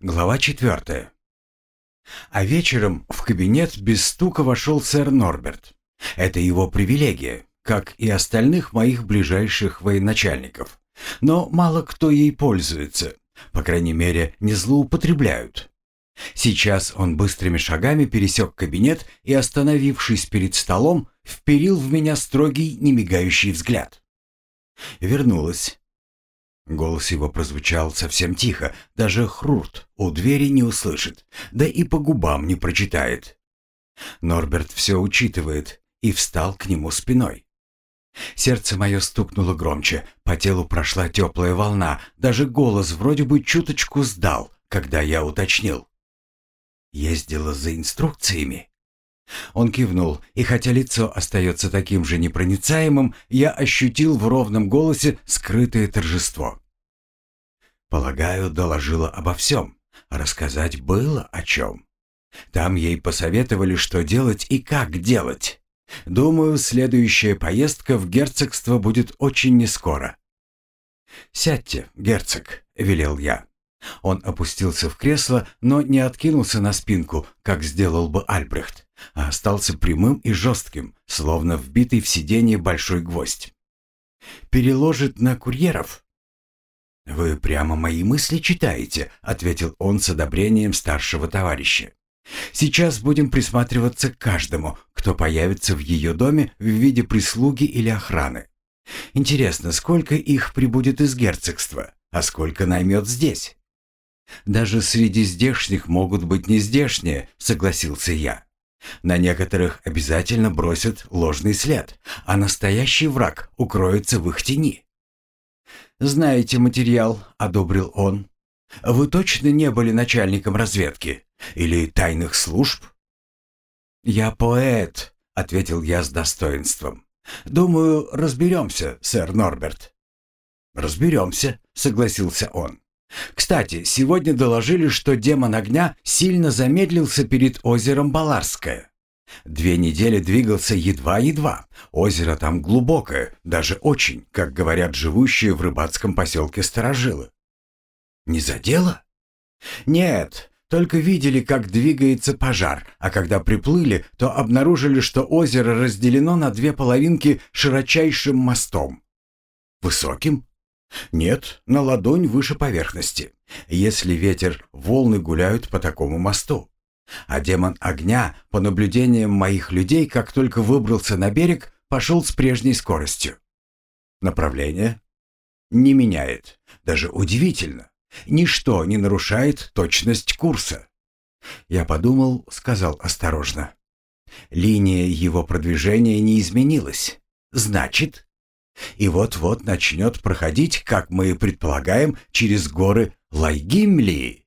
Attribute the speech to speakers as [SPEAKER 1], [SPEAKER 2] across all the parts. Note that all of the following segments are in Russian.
[SPEAKER 1] Глава четвертая. А вечером в кабинет без стука вошел сэр Норберт. Это его привилегия, как и остальных моих ближайших военачальников. Но мало кто ей пользуется, по крайней мере, не злоупотребляют. Сейчас он быстрыми шагами пересек кабинет и, остановившись перед столом, вперил в меня строгий, немигающий взгляд. Вернулась. Голос его прозвучал совсем тихо, даже Хрурт у двери не услышит, да и по губам не прочитает. Норберт все учитывает и встал к нему спиной. Сердце мое стукнуло громче, по телу прошла теплая волна, даже голос вроде бы чуточку сдал, когда я уточнил. Ездила за инструкциями. Он кивнул, и хотя лицо остается таким же непроницаемым, я ощутил в ровном голосе скрытое торжество. Полагаю, доложила обо всем. Рассказать было о чем. Там ей посоветовали, что делать и как делать. Думаю, следующая поездка в герцогство будет очень нескоро. «Сядьте, герцог», — велел я. Он опустился в кресло, но не откинулся на спинку, как сделал бы Альбрехт, а остался прямым и жестким, словно вбитый в сиденье большой гвоздь. «Переложит на курьеров?» «Вы прямо мои мысли читаете», — ответил он с одобрением старшего товарища. «Сейчас будем присматриваться к каждому, кто появится в ее доме в виде прислуги или охраны. Интересно, сколько их прибудет из герцогства, а сколько наймет здесь?» «Даже среди здешних могут быть нездешние», — согласился я. «На некоторых обязательно бросят ложный след, а настоящий враг укроется в их тени». «Знаете материал», — одобрил он. «Вы точно не были начальником разведки или тайных служб?» «Я поэт», — ответил я с достоинством. «Думаю, разберемся, сэр Норберт». «Разберемся», — согласился он. Кстати, сегодня доложили, что демон огня сильно замедлился перед озером Баларское. Две недели двигался едва-едва. Озеро там глубокое, даже очень, как говорят живущие в рыбацком поселке Старожилы. Не задело? Нет, только видели, как двигается пожар, а когда приплыли, то обнаружили, что озеро разделено на две половинки широчайшим мостом. Высоким? Нет, на ладонь выше поверхности. Если ветер, волны гуляют по такому мосту. А демон огня, по наблюдениям моих людей, как только выбрался на берег, пошел с прежней скоростью. Направление? Не меняет. Даже удивительно. Ничто не нарушает точность курса. Я подумал, сказал осторожно. Линия его продвижения не изменилась. Значит, и вот-вот начнет проходить, как мы предполагаем, через горы Лайгимли.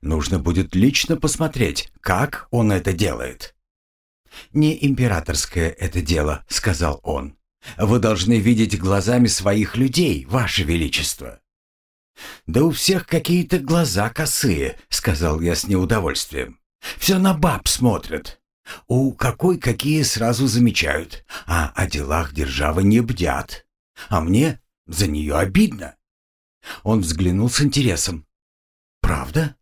[SPEAKER 1] Нужно будет лично посмотреть, как он это делает. «Не императорское это дело», — сказал он. «Вы должны видеть глазами своих людей, ваше величество». «Да у всех какие-то глаза косые», — сказал я с неудовольствием. «Все на баб смотрят. У какой какие сразу замечают, а о делах державы не бдят. А мне за нее обидно. Он взглянул с интересом. Правда?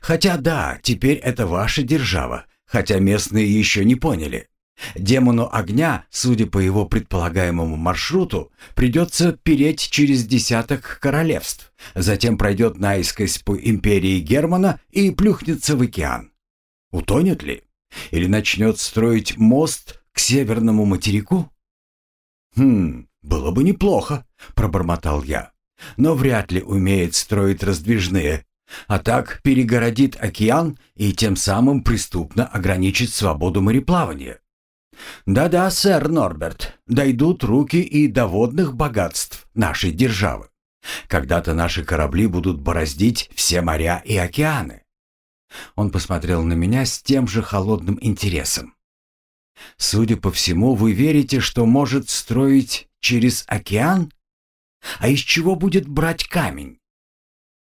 [SPEAKER 1] Хотя да, теперь это ваша держава, хотя местные еще не поняли. Демону огня, судя по его предполагаемому маршруту, придется переть через десяток королевств, затем пройдет наискось по империи Германа и плюхнется в океан. Утонет ли? Или начнет строить мост к северному материку? «Хм, было бы неплохо», — пробормотал я. «Но вряд ли умеет строить раздвижные, а так перегородит океан и тем самым преступно ограничит свободу мореплавания». «Да-да, сэр Норберт, дойдут руки и до водных богатств нашей державы. Когда-то наши корабли будут бороздить все моря и океаны. Он посмотрел на меня с тем же холодным интересом. «Судя по всему, вы верите, что может строить через океан? А из чего будет брать камень?»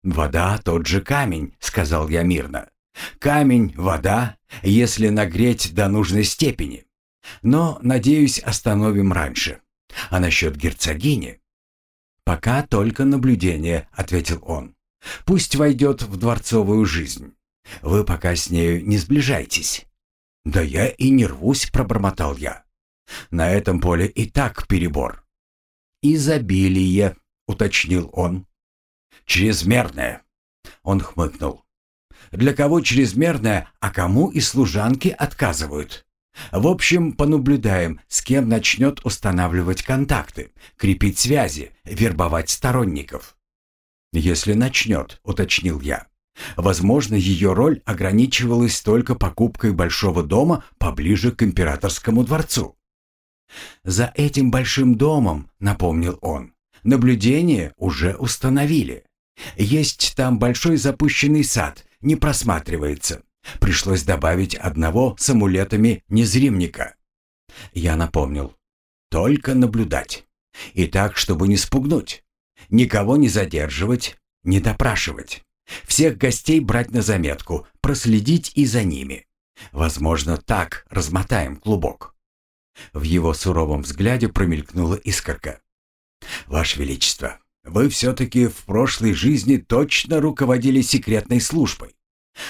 [SPEAKER 1] «Вода — тот же камень», — сказал я мирно. «Камень, вода, если нагреть до нужной степени. Но, надеюсь, остановим раньше. А насчет герцогини?» «Пока только наблюдение», — ответил он. Пусть войдет в дворцовую жизнь. Вы пока с нею не сближайтесь». «Да я и не рвусь», — пробормотал я. «На этом поле и так перебор». «Изобилие», — уточнил он. «Чрезмерное», — он хмыкнул. «Для кого чрезмерное, а кому и служанки отказывают?» В общем, понаблюдаем, с кем начнет устанавливать контакты, крепить связи, вербовать сторонников. «Если начнет», — уточнил я. Возможно, ее роль ограничивалась только покупкой большого дома поближе к императорскому дворцу. «За этим большим домом», — напомнил он, — «наблюдение уже установили. Есть там большой запущенный сад, не просматривается. Пришлось добавить одного с амулетами незримника. Я напомнил. Только наблюдать. И так, чтобы не спугнуть. Никого не задерживать, не допрашивать. Всех гостей брать на заметку, проследить и за ними. Возможно, так размотаем клубок. В его суровом взгляде промелькнула искорка. «Ваше Величество, вы все-таки в прошлой жизни точно руководили секретной службой.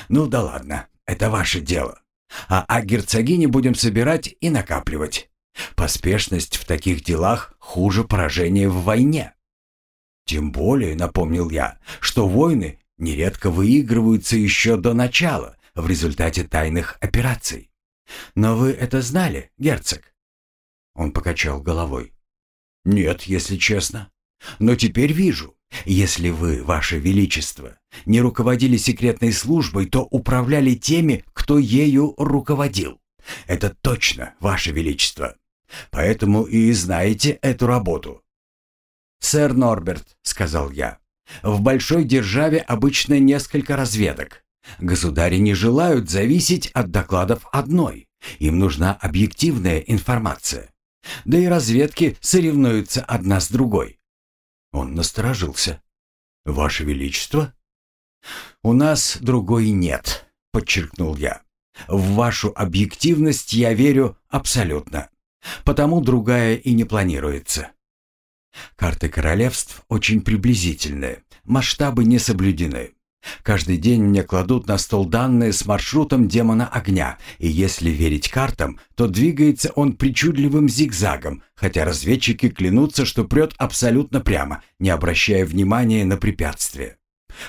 [SPEAKER 1] Ну да ладно, это ваше дело. А о герцогине будем собирать и накапливать. Поспешность в таких делах хуже поражения в войне. Тем более, напомнил я, что войны нередко выигрываются еще до начала в результате тайных операций. Но вы это знали, герцог? Он покачал головой. Нет, если честно. Но теперь вижу. Если вы, ваше величество, не руководили секретной службой, то управляли теми, кто ею руководил. Это точно, ваше величество. Поэтому и знаете эту работу. «Сэр Норберт», — сказал я, — «в большой державе обычно несколько разведок. Государи не желают зависеть от докладов одной. Им нужна объективная информация. Да и разведки соревнуются одна с другой. Он насторожился. «Ваше Величество?» «У нас другой нет», — подчеркнул я. «В вашу объективность я верю абсолютно. Потому другая и не планируется». Карты королевств очень приблизительные, масштабы не соблюдены. Каждый день мне кладут на стол данные с маршрутом демона огня, и если верить картам, то двигается он причудливым зигзагом, хотя разведчики клянутся, что прет абсолютно прямо, не обращая внимания на препятствия.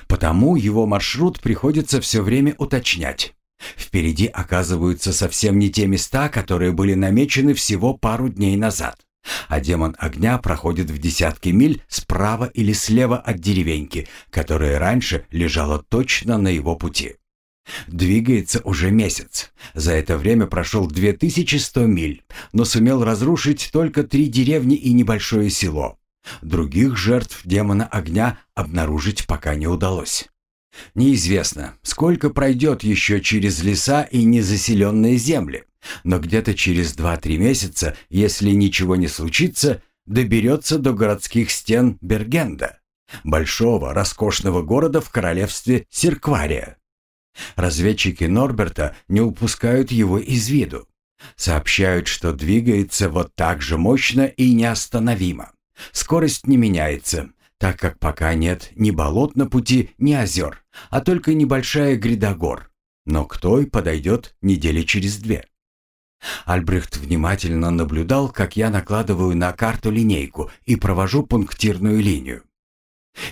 [SPEAKER 1] Потому его маршрут приходится все время уточнять. Впереди оказываются совсем не те места, которые были намечены всего пару дней назад а демон огня проходит в десятки миль справа или слева от деревеньки, которая раньше лежала точно на его пути. Двигается уже месяц. За это время прошел 2100 миль, но сумел разрушить только три деревни и небольшое село. Других жертв демона огня обнаружить пока не удалось. Неизвестно, сколько пройдет еще через леса и незаселенные земли. Но где-то через 2-3 месяца, если ничего не случится, доберется до городских стен Бергенда, большого роскошного города в королевстве Сирквария. Разведчики Норберта не упускают его из виду. Сообщают, что двигается вот так же мощно и неостановимо. Скорость не меняется, так как пока нет ни болот на пути, ни озер, а только небольшая гряда гор. Но к той подойдет недели через две. Альбрехт внимательно наблюдал, как я накладываю на карту линейку и провожу пунктирную линию.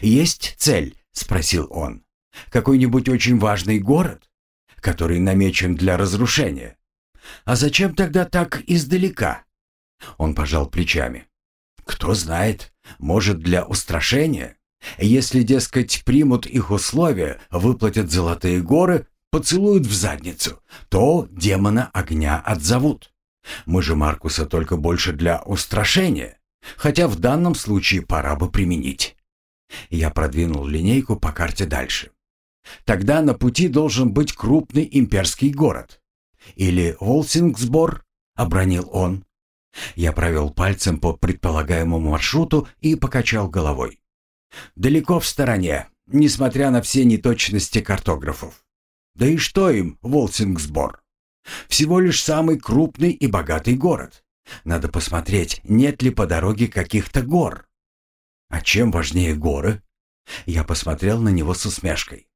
[SPEAKER 1] «Есть цель?» — спросил он. «Какой-нибудь очень важный город, который намечен для разрушения? А зачем тогда так издалека?» Он пожал плечами. «Кто знает, может, для устрашения? Если, дескать, примут их условия, выплатят золотые горы, поцелуют в задницу, то демона огня отзовут. Мы же Маркуса только больше для устрашения, хотя в данном случае пора бы применить. Я продвинул линейку по карте дальше. Тогда на пути должен быть крупный имперский город. Или Волсингсбор, обронил он. Я провел пальцем по предполагаемому маршруту и покачал головой. Далеко в стороне, несмотря на все неточности картографов. Да и что им, Волсингсбор? Всего лишь самый крупный и богатый город. Надо посмотреть, нет ли по дороге каких-то гор. А чем важнее горы? Я посмотрел на него с усмешкой.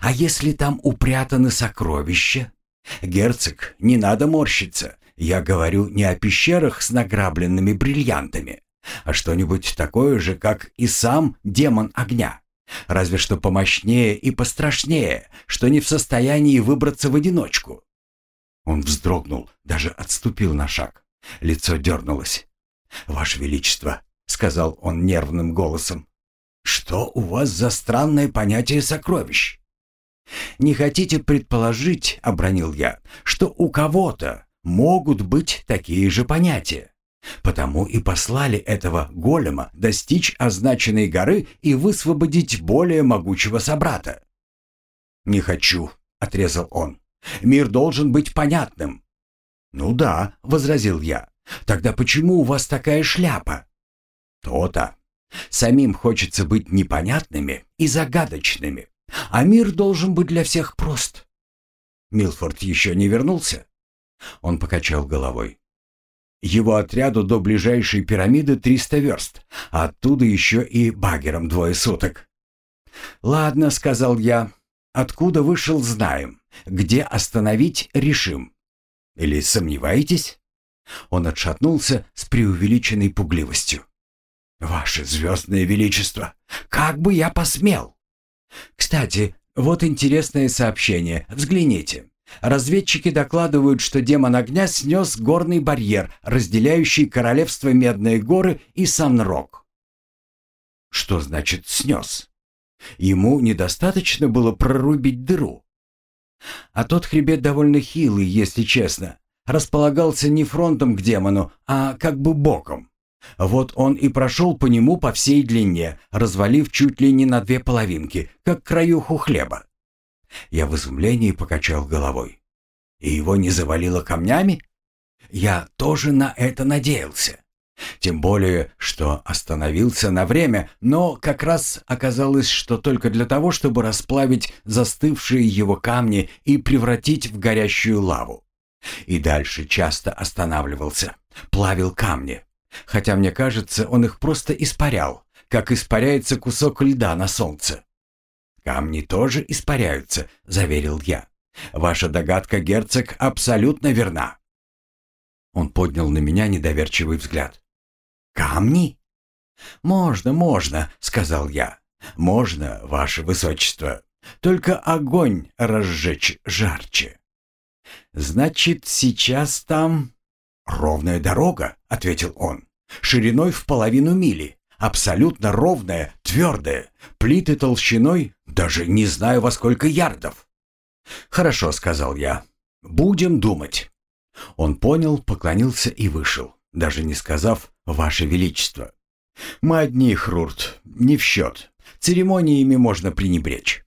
[SPEAKER 1] «А если там упрятаны сокровища? Герцог, не надо морщиться. Я говорю не о пещерах с награбленными бриллиантами, а что-нибудь такое же, как и сам демон огня. Разве что помощнее и пострашнее, что не в состоянии выбраться в одиночку». Он вздрогнул, даже отступил на шаг. Лицо дернулось. «Ваше Величество», — сказал он нервным голосом, — «что у вас за странное понятие сокровищ?» «Не хотите предположить, — обронил я, — что у кого-то могут быть такие же понятия? Потому и послали этого голема достичь означенной горы и высвободить более могучего собрата». «Не хочу», — отрезал он. «Мир должен быть понятным». «Ну да», — возразил я. «Тогда почему у вас такая шляпа?» «То-то. Самим хочется быть непонятными и загадочными. А мир должен быть для всех прост. Милфорд еще не вернулся? Он покачал головой. Его отряду до ближайшей пирамиды 300 верст, а оттуда еще и багером двое суток. «Ладно», — сказал я, — «откуда вышел, знаем. Где остановить, решим. Или сомневаетесь?» Он отшатнулся с преувеличенной пугливостью. «Ваше звездное величество, как бы я посмел!» Кстати, вот интересное сообщение. Взгляните. Разведчики докладывают, что демон огня снес горный барьер, разделяющий королевство Медные горы и Сан-Рок. Что значит «снес»? Ему недостаточно было прорубить дыру. А тот хребет довольно хилый, если честно. Располагался не фронтом к демону, а как бы боком. Вот он и прошел по нему по всей длине, развалив чуть ли не на две половинки, как краюху хлеба. Я в изумлении покачал головой. И его не завалило камнями? Я тоже на это надеялся. Тем более, что остановился на время, но как раз оказалось, что только для того, чтобы расплавить застывшие его камни и превратить в горящую лаву. И дальше часто останавливался, плавил камни, Хотя, мне кажется, он их просто испарял, как испаряется кусок льда на солнце. «Камни тоже испаряются», — заверил я. «Ваша догадка, герцог, абсолютно верна». Он поднял на меня недоверчивый взгляд. «Камни?» «Можно, можно», — сказал я. «Можно, ваше высочество. Только огонь разжечь жарче». «Значит, сейчас там...» «Ровная дорога», — ответил он, — «шириной в половину мили, абсолютно ровная, твердая, плиты толщиной, даже не знаю во сколько ярдов». «Хорошо», — сказал я, — «будем думать». Он понял, поклонился и вышел, даже не сказав «Ваше Величество». «Мы одни, Хрурт, не в счет. Церемониями можно пренебречь».